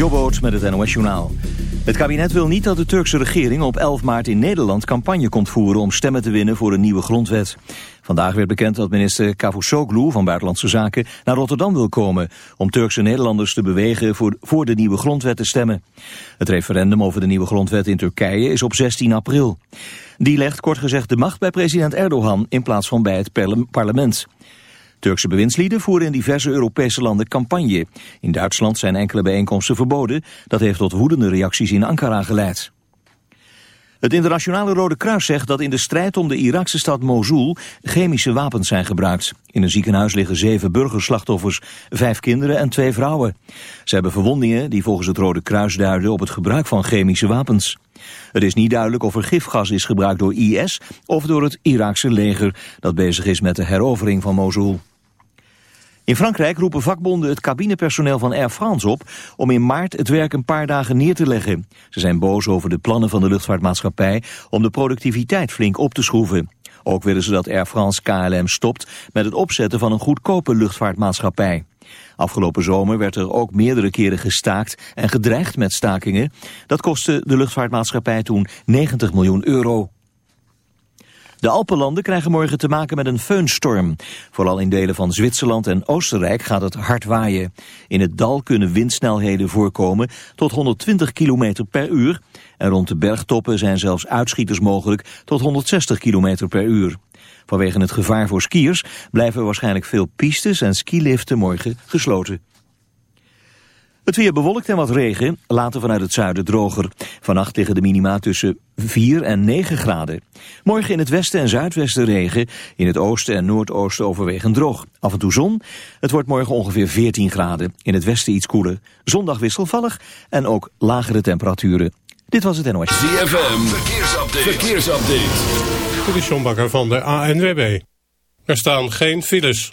Jobboot met het NOS Journaal. Het kabinet wil niet dat de Turkse regering op 11 maart in Nederland campagne komt voeren om stemmen te winnen voor een nieuwe grondwet. Vandaag werd bekend dat minister Cavusoglu van Buitenlandse Zaken naar Rotterdam wil komen om Turkse Nederlanders te bewegen voor, voor de nieuwe grondwet te stemmen. Het referendum over de nieuwe grondwet in Turkije is op 16 april. Die legt kort gezegd de macht bij president Erdogan in plaats van bij het parlement. Turkse bewindslieden voeren in diverse Europese landen campagne. In Duitsland zijn enkele bijeenkomsten verboden. Dat heeft tot woedende reacties in Ankara geleid. Het internationale Rode Kruis zegt dat in de strijd om de Iraakse stad Mosul chemische wapens zijn gebruikt. In een ziekenhuis liggen zeven burgerslachtoffers, vijf kinderen en twee vrouwen. Ze hebben verwondingen die volgens het Rode Kruis duiden op het gebruik van chemische wapens. Het is niet duidelijk of er gifgas is gebruikt door IS of door het Iraakse leger dat bezig is met de herovering van Mosul. In Frankrijk roepen vakbonden het cabinepersoneel van Air France op om in maart het werk een paar dagen neer te leggen. Ze zijn boos over de plannen van de luchtvaartmaatschappij om de productiviteit flink op te schroeven. Ook willen ze dat Air France KLM stopt met het opzetten van een goedkope luchtvaartmaatschappij. Afgelopen zomer werd er ook meerdere keren gestaakt en gedreigd met stakingen. Dat kostte de luchtvaartmaatschappij toen 90 miljoen euro. De Alpenlanden krijgen morgen te maken met een feunstorm. Vooral in delen van Zwitserland en Oostenrijk gaat het hard waaien. In het dal kunnen windsnelheden voorkomen tot 120 km per uur. En rond de bergtoppen zijn zelfs uitschieters mogelijk tot 160 km per uur. Vanwege het gevaar voor skiers blijven waarschijnlijk veel pistes en skiliften morgen gesloten. Het weer bewolkt en wat regen, later vanuit het zuiden droger. Vannacht liggen de minima tussen 4 en 9 graden. Morgen in het westen en zuidwesten regen, in het oosten en noordoosten overwegend droog. Af en toe zon, het wordt morgen ongeveer 14 graden. In het westen iets koeler. Zondag wisselvallig en ook lagere temperaturen. Dit was het NOS. ZFM, verkeersupdate. verkeersupdate. De Sjombakker van de ANWB. Er staan geen files.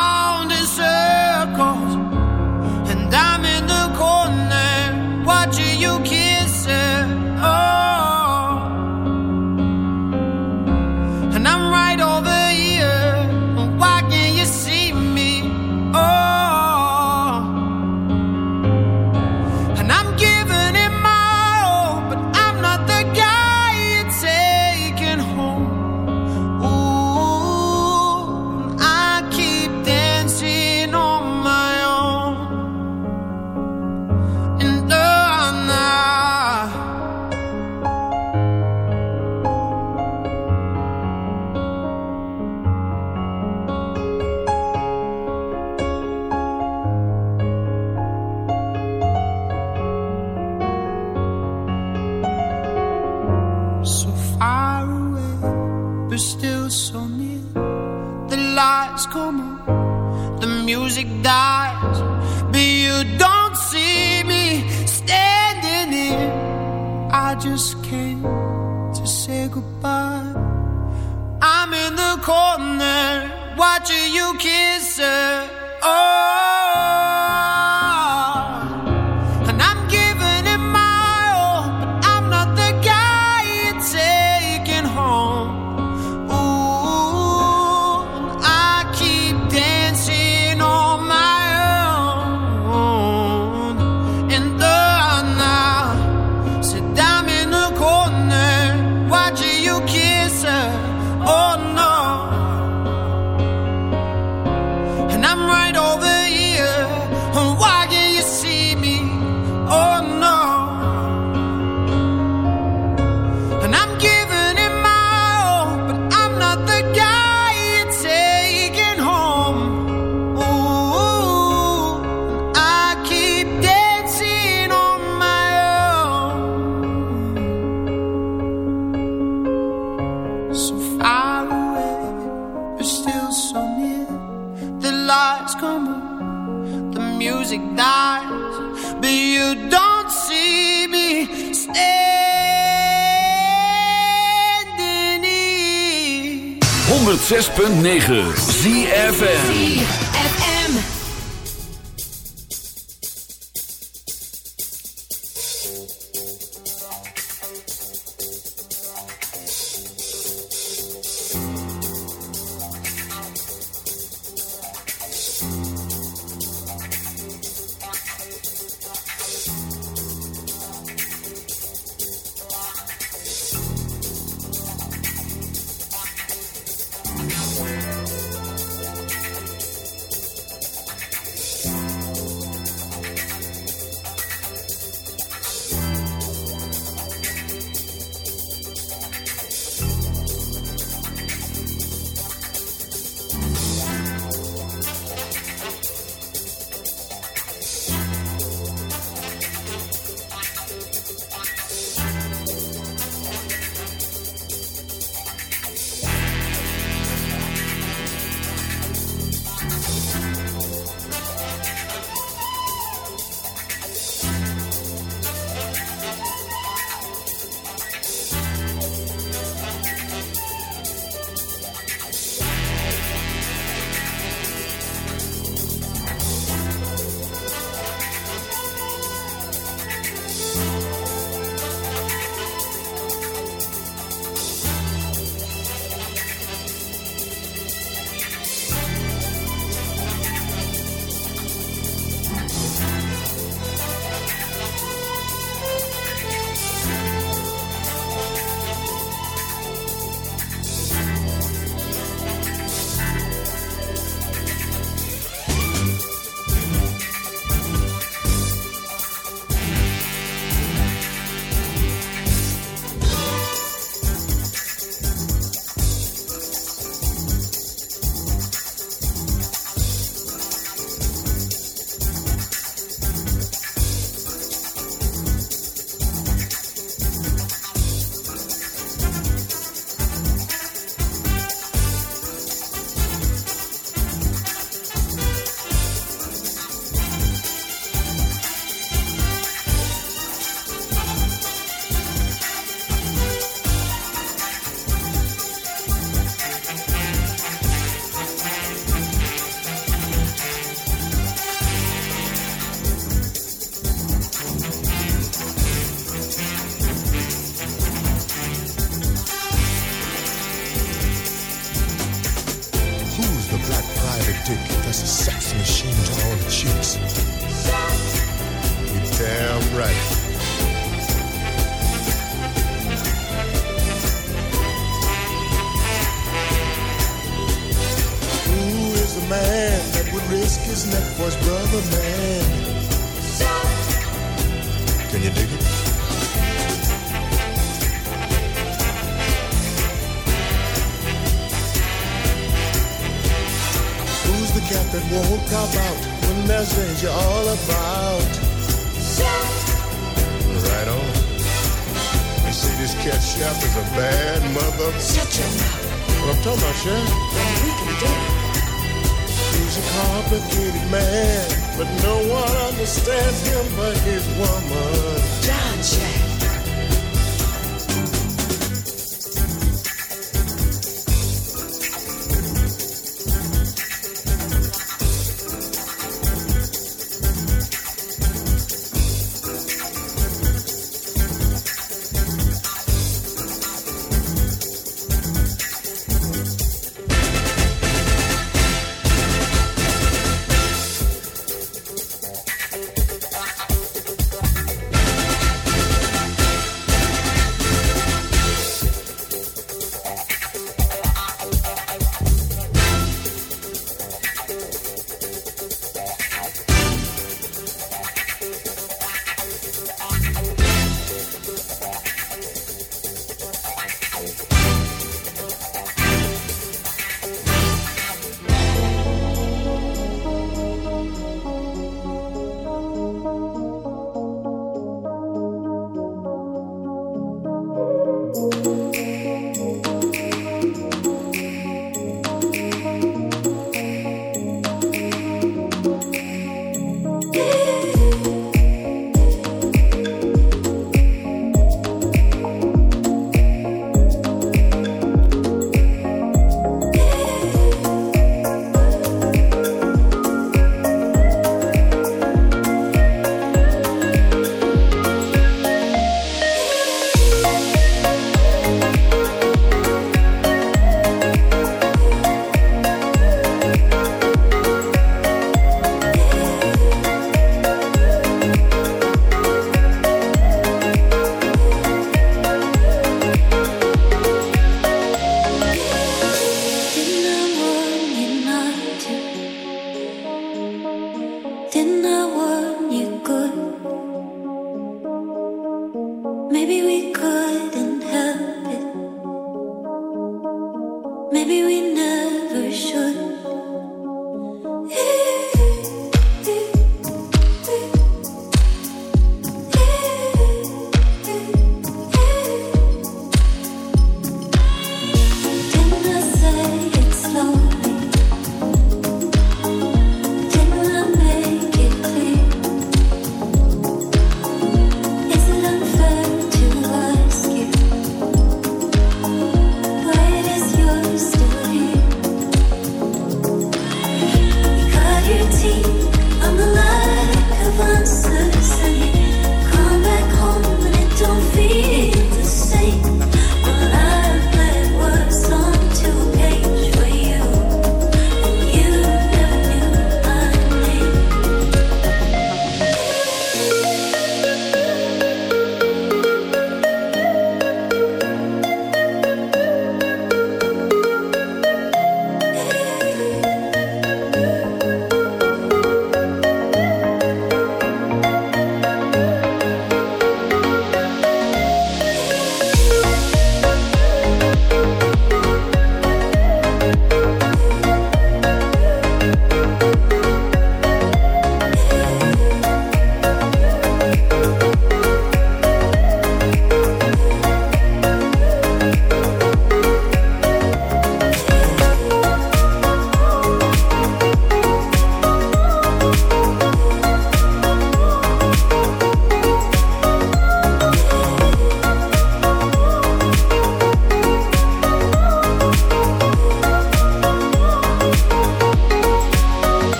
106.9 ZFN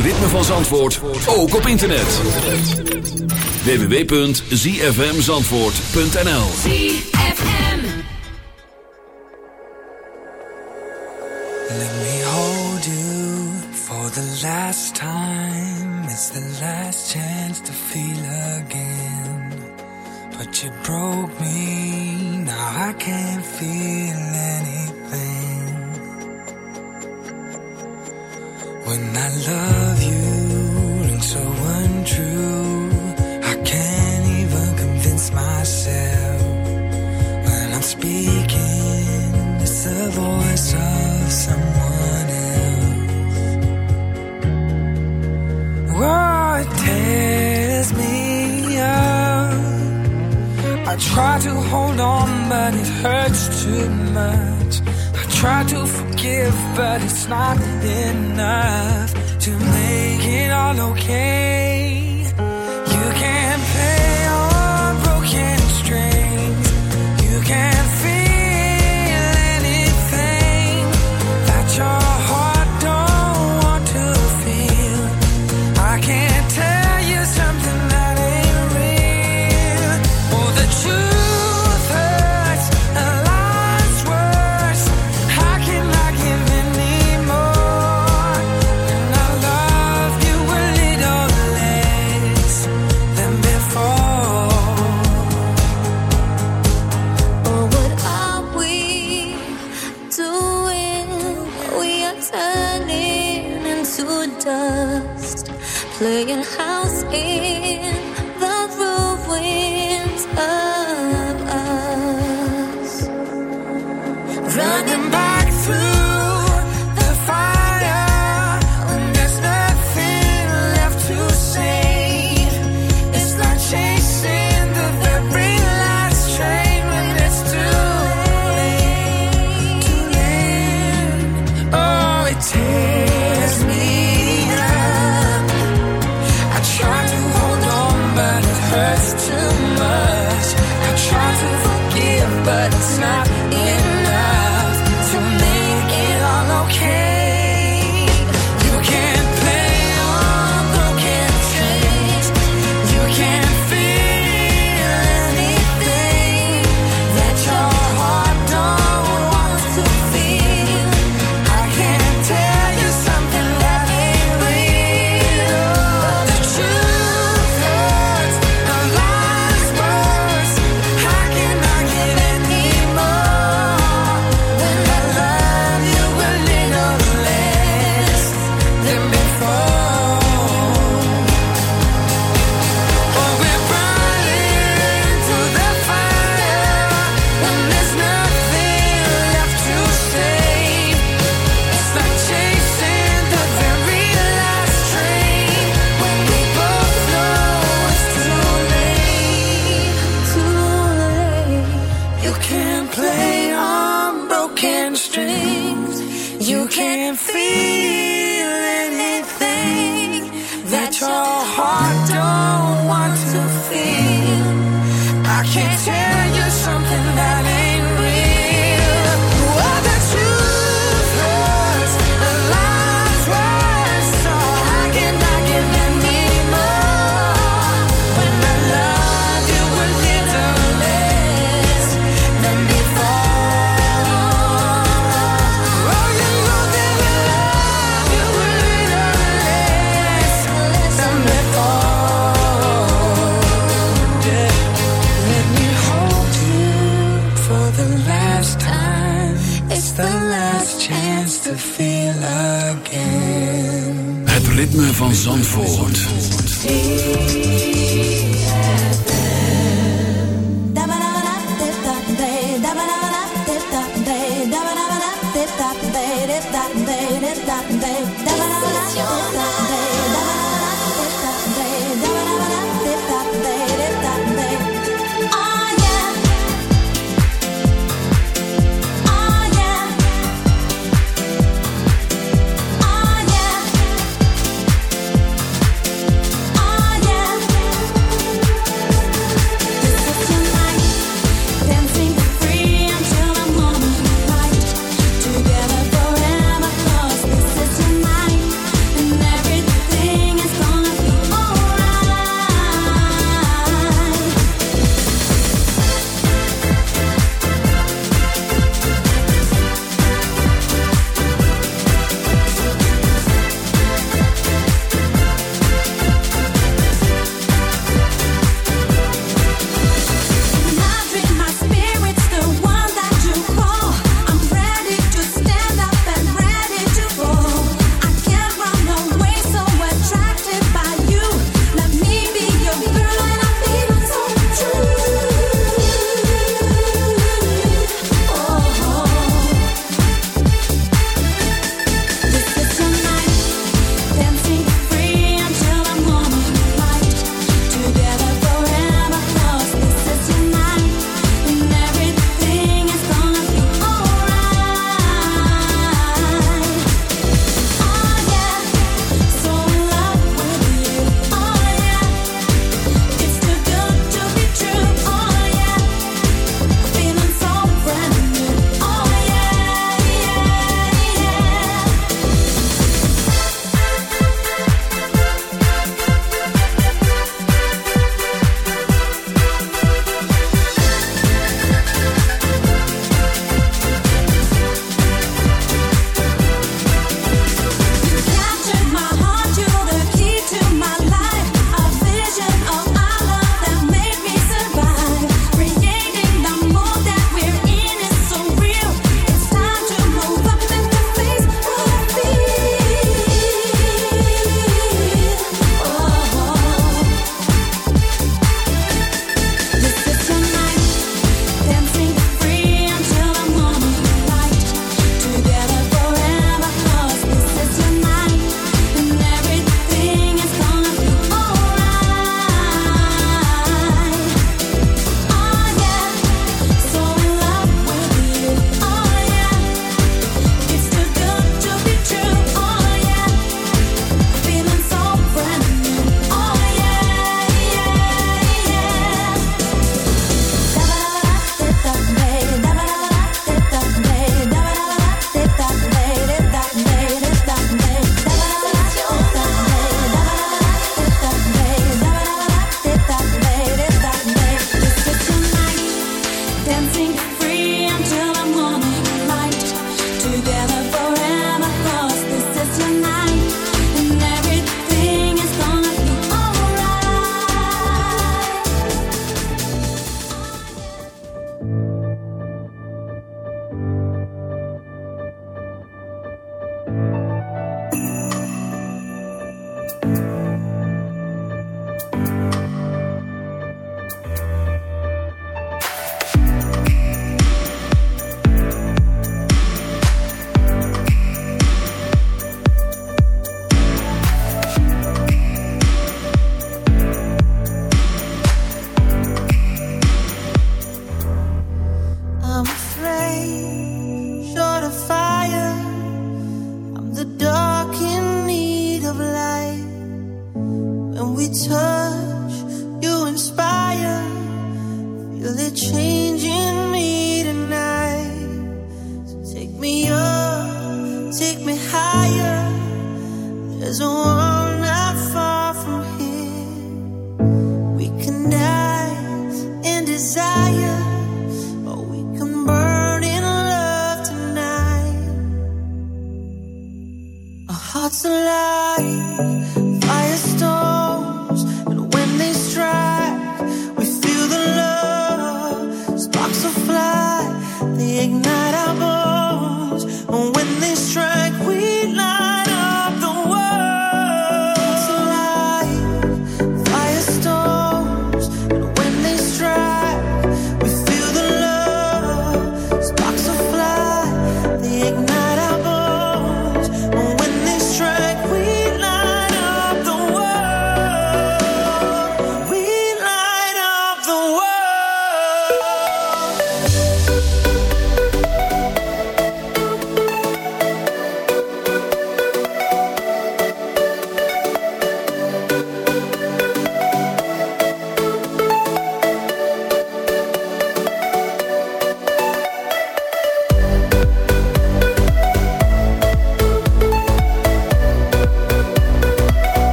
ritme van Zandvoort ook op internet. www.zfmzandvoort.nl Let me hold you for the last time. It's the last chance to feel again. But you broke me, now I can't feel anything. When I love the last chance to feel again. Het ritme van Zandvoort. Zandvoort.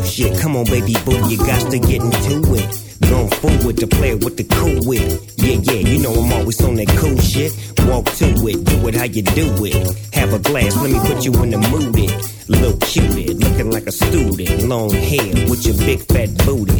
New shit. Come on, baby boo, you got to get into it. Going forward to play with the cool wit. Yeah, yeah, you know I'm always on that cool shit. Walk to it, do it how you do it. Have a glass, let me put you in the mood. It. Little cutie, looking like a student. Long hair with your big fat booty.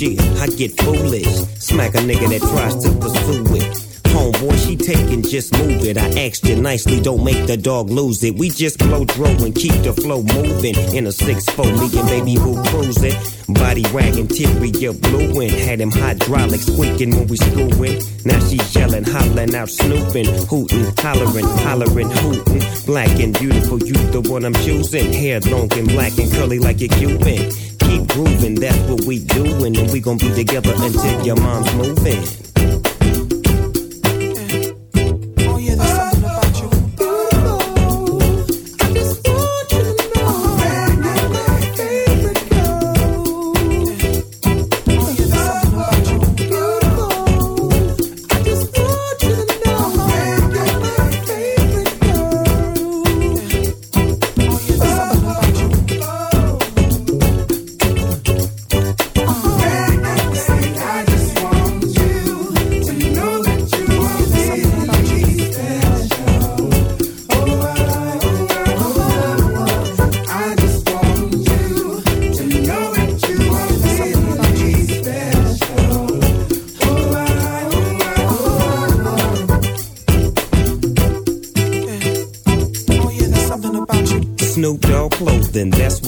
Shit, I get foolish. Smack a nigga that tries to pursue it. Homeboy, she taking, just move it. I asked you nicely, don't make the dog lose it. We just blow throw and keep the flow moving. In a 6-4, me and baby boo cruising. Body wagging, interior blueing. Had him hydraulic squeaking when we screwing. Now she yelling, hollering out, snooping, hooting, hollering, hollering, hooting. Black and beautiful, you the one I'm choosing. Hair long and black and curly like a Cuban. Keep grooving, that's what we doing. And we gon' be together until your mom's moving.